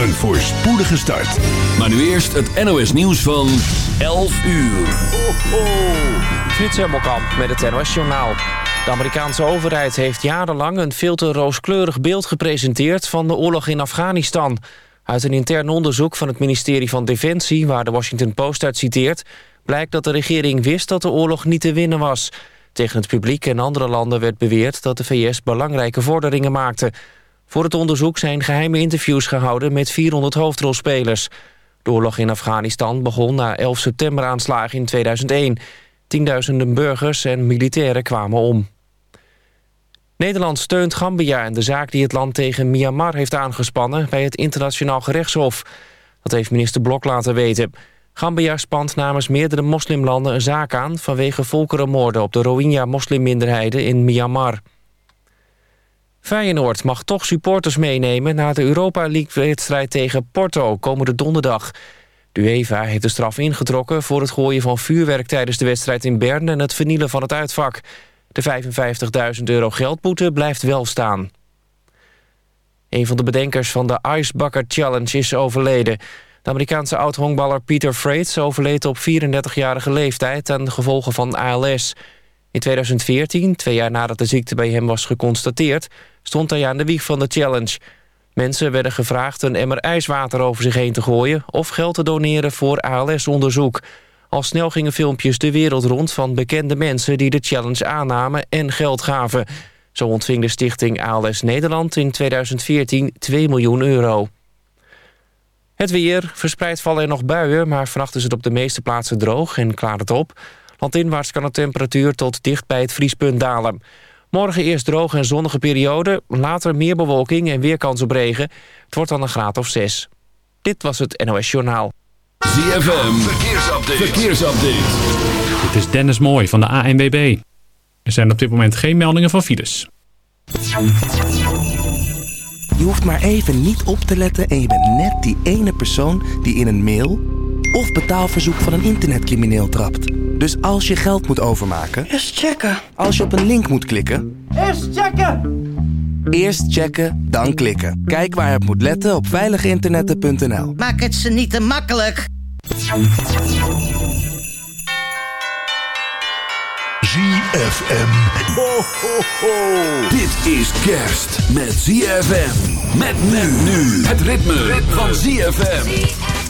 Een voorspoedige start. Maar nu eerst het NOS nieuws van 11 uur. Ho, ho. Frits Hemmelkamp met het NOS Journaal. De Amerikaanse overheid heeft jarenlang een veel te rooskleurig beeld gepresenteerd... van de oorlog in Afghanistan. Uit een intern onderzoek van het ministerie van Defensie... waar de Washington Post uit citeert... blijkt dat de regering wist dat de oorlog niet te winnen was. Tegen het publiek en andere landen werd beweerd... dat de VS belangrijke vorderingen maakte... Voor het onderzoek zijn geheime interviews gehouden met 400 hoofdrolspelers. De oorlog in Afghanistan begon na 11 september aanslagen in 2001. Tienduizenden burgers en militairen kwamen om. Nederland steunt Gambia in de zaak die het land tegen Myanmar heeft aangespannen... bij het internationaal gerechtshof. Dat heeft minister Blok laten weten. Gambia spant namens meerdere moslimlanden een zaak aan... vanwege volkerenmoorden op de Rohingya-moslimminderheden in Myanmar. Feyenoord mag toch supporters meenemen... na de Europa League-wedstrijd tegen Porto komende donderdag. De UEFA heeft de straf ingetrokken voor het gooien van vuurwerk... tijdens de wedstrijd in Bern en het vernielen van het uitvak. De 55.000 euro geldboete blijft wel staan. Een van de bedenkers van de Ice Bucket Challenge is overleden. De Amerikaanse oud-honkballer Peter Freites overleed op 34-jarige leeftijd... aan de gevolgen van ALS... In 2014, twee jaar nadat de ziekte bij hem was geconstateerd... stond hij aan de wieg van de challenge. Mensen werden gevraagd een emmer ijswater over zich heen te gooien... of geld te doneren voor ALS-onderzoek. Al snel gingen filmpjes de wereld rond van bekende mensen... die de challenge aannamen en geld gaven. Zo ontving de stichting ALS Nederland in 2014 2 miljoen euro. Het weer. Verspreid vallen er nog buien... maar vannacht is het op de meeste plaatsen droog en klaart het op... Landinwaarts kan de temperatuur tot dicht bij het vriespunt dalen. Morgen eerst droge en zonnige periode, later meer bewolking en weer kans op regen. Het wordt dan een graad of 6. Dit was het NOS Journaal. ZFM, verkeersupdate. verkeersupdate. Dit is Dennis Mooij van de ANWB. Er zijn op dit moment geen meldingen van files. Je hoeft maar even niet op te letten en je bent net die ene persoon die in een mail of betaalverzoek van een internetcrimineel trapt. Dus als je geld moet overmaken... Eerst checken. Als je op een link moet klikken... Eerst checken! Eerst checken, dan klikken. Kijk waar het moet letten op veiliginternetten.nl. Maak het ze niet te makkelijk. ZFM. Ho, ho, ho. Dit is kerst met ZFM. Met men nu. Het ritme, ritme. van ZFM.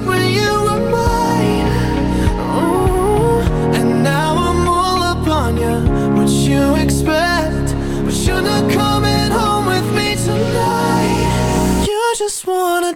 just wanna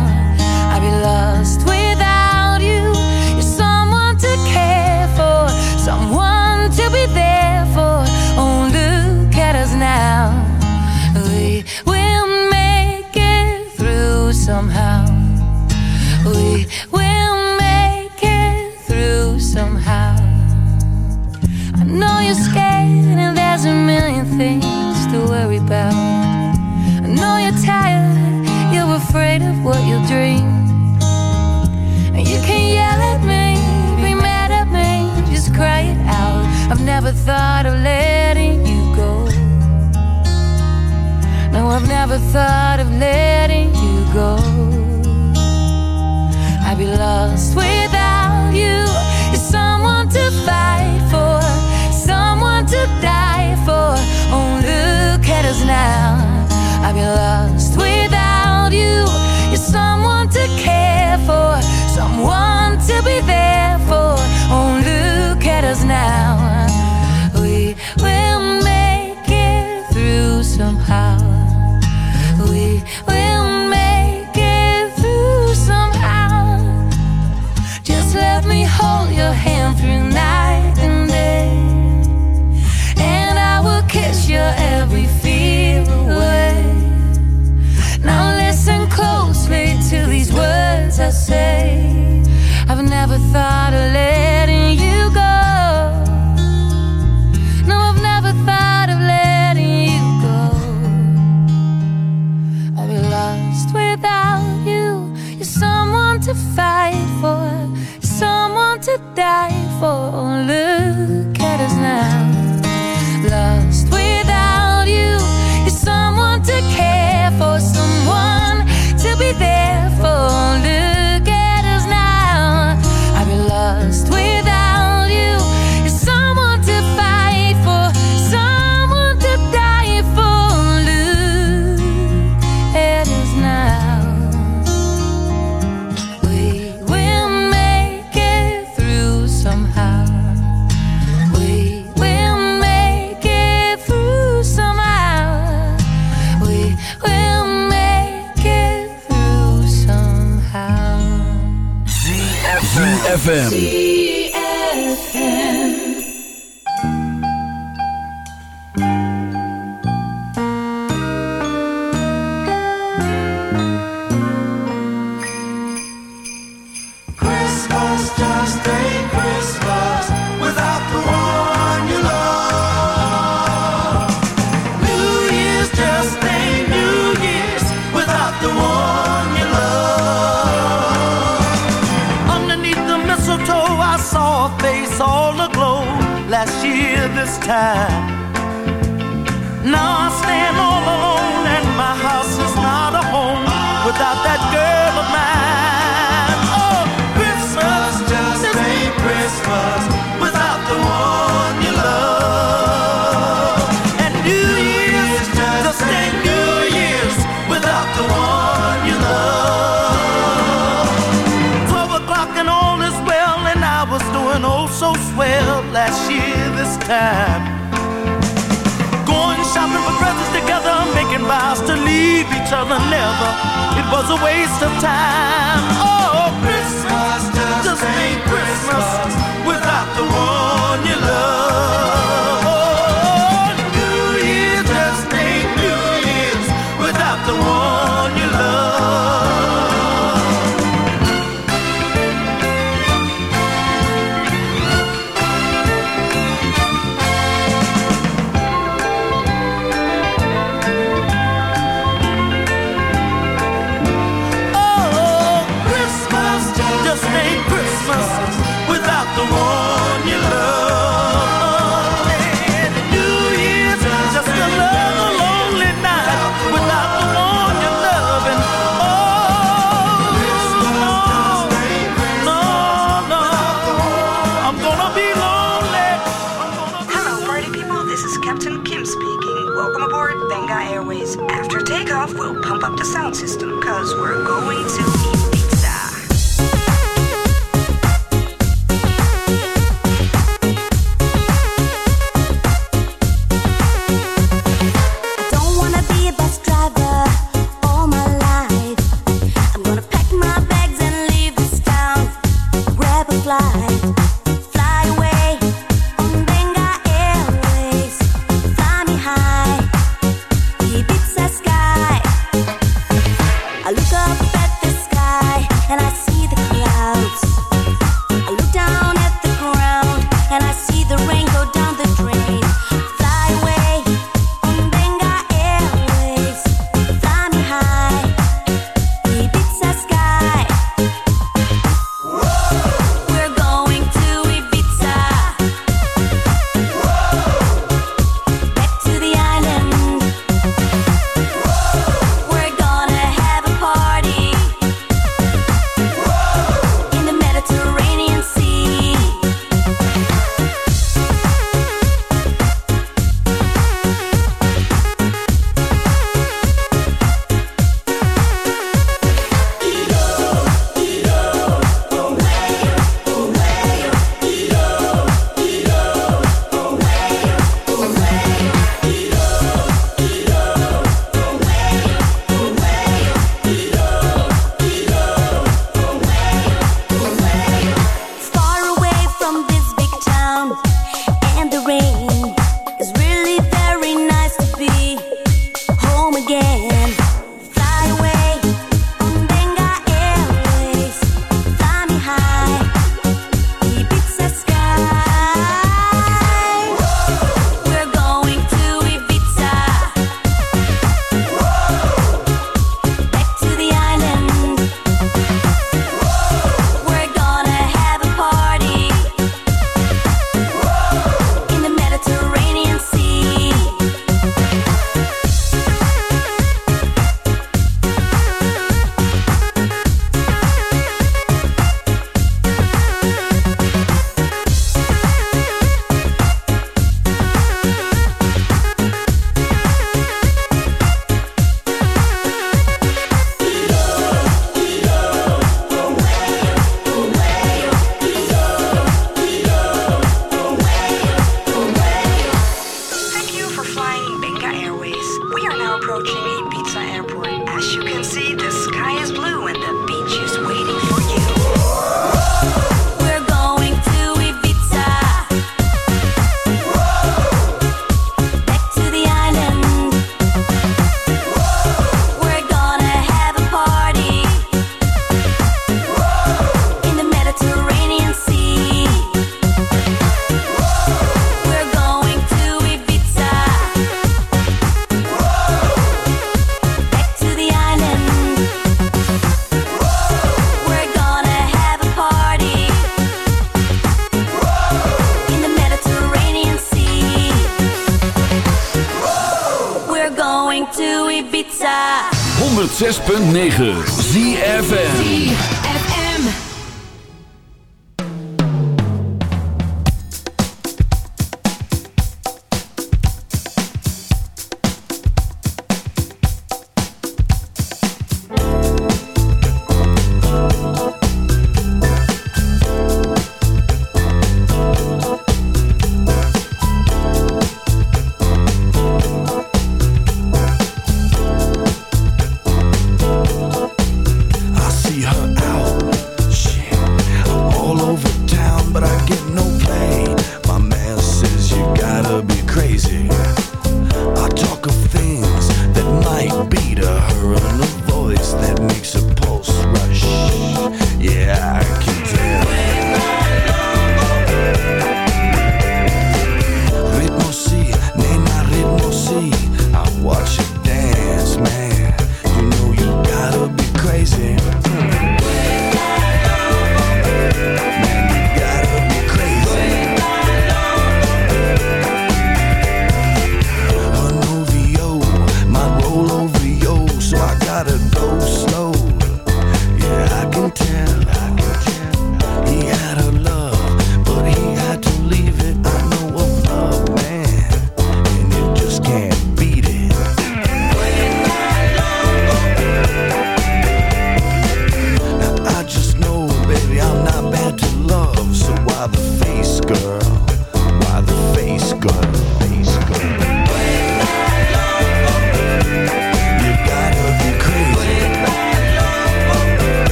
106.9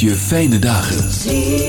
je fijne dagen.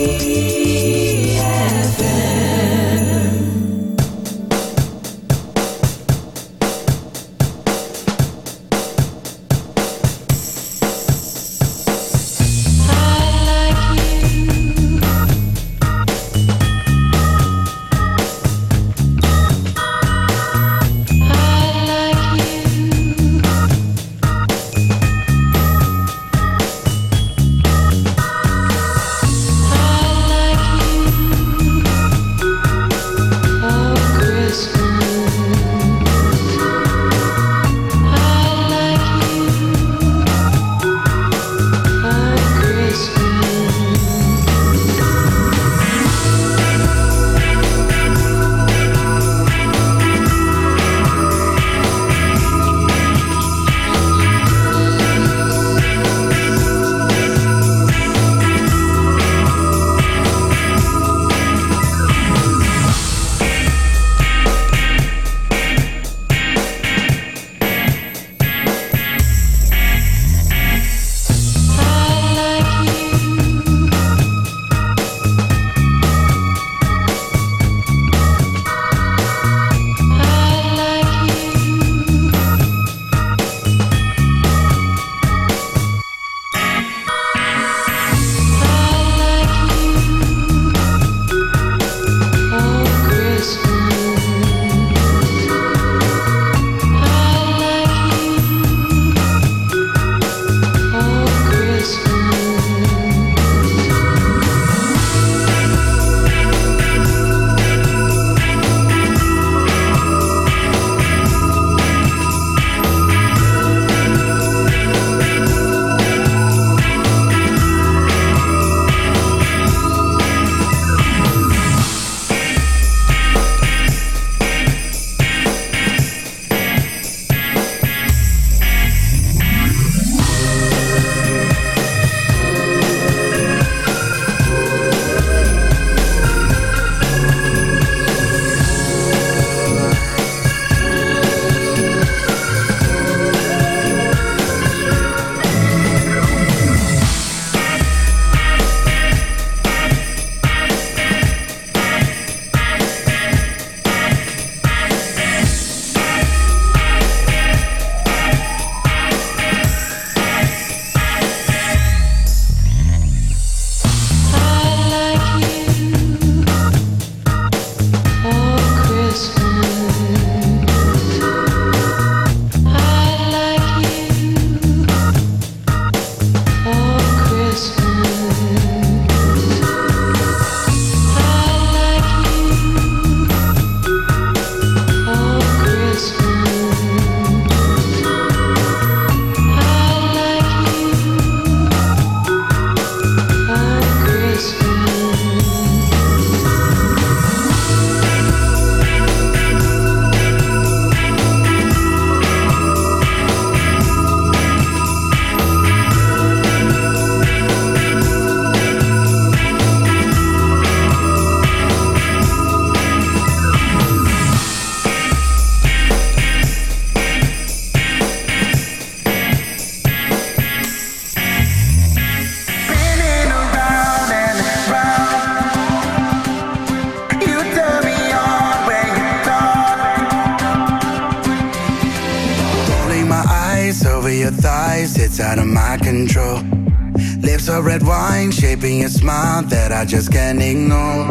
I just can't ignore.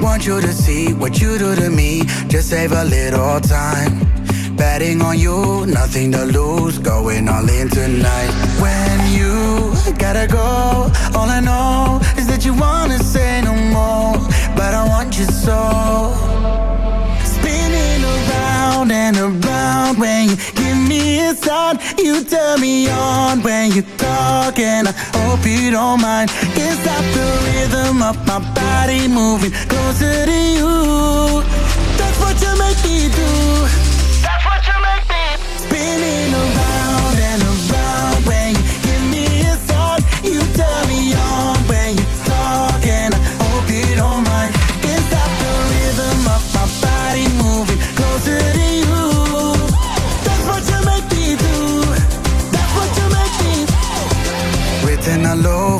Want you to see what you do to me, just save a little time. Betting on you, nothing to lose, going all in tonight. When you gotta go, all I know is that you wanna say no more, but I want you so. Spinning around and around when you give me a sign, you turn me on when you and I hope you don't mind. It's not the rhythm of my body moving closer to you. That's what you make me do.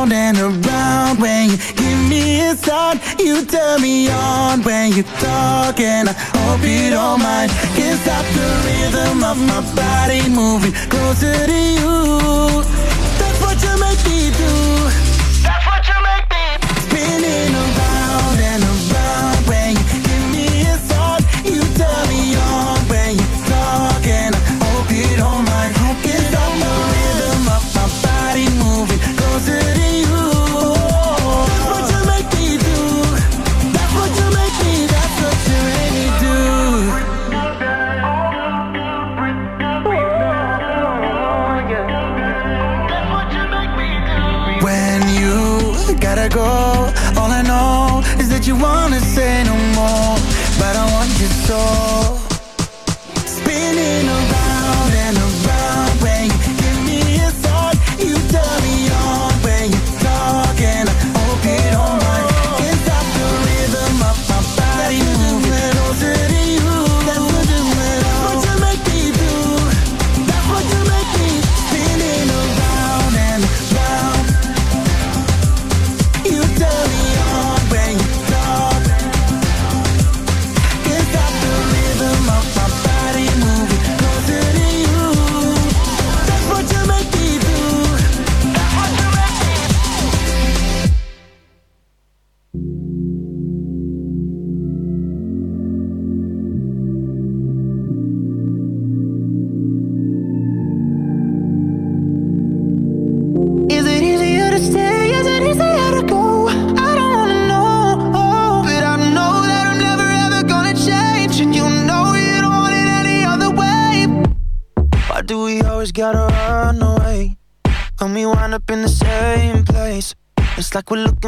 around and around when you give me a sign, you turn me on when you talk, and I hope you don't mind. Can't stop the rhythm of my body moving closer to you.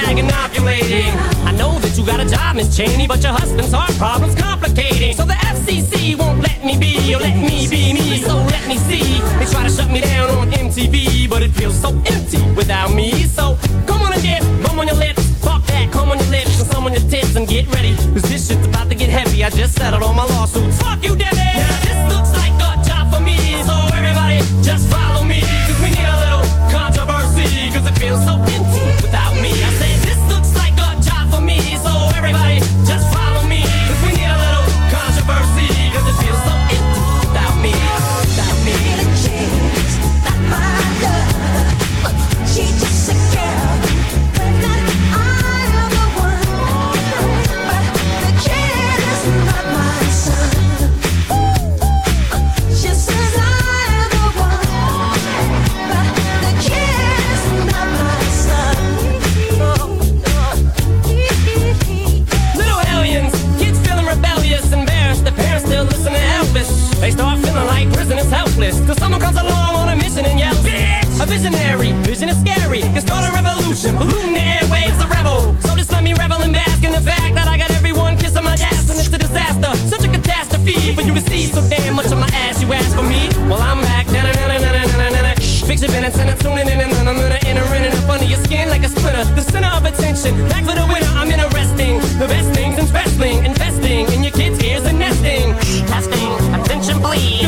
bragging, ovulating. I know that you got a job, Miss Cheney, but your husband's heart problem's complicating. So the FCC won't let me be, or let me be me, so let me see. They try to shut me down on MTV, but it feels so empty without me. So come on and dip, come on your lips. Fuck that, come on your lips and some on your tits and get ready. Cause this shit's about to get heavy. I just settled all my lawsuits. Fuck you, Debbie! Now this looks like Lunan waves a rebel. So just let me revel and bask in the fact that I got everyone kissing my ass, and it's a disaster, such a catastrophe. But you receive so damn much of my ass, you ask for me. Well, I'm back. Na na na na na na na. Fix your penance and I'm tuning in and I'm gonna enter in and up under your skin like a splinter. The center of attention, back for the winner.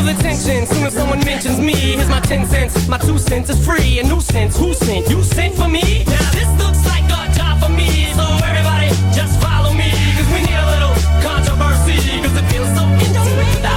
full attention. Soon as someone mentions me, here's my ten cents. My two cents is free. A nuisance. Who sent? You sent for me? Now this looks like a job for me. So everybody, just follow me. Cause we need a little controversy. Cause it feels so interesting.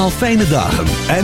Al fijne dagen. En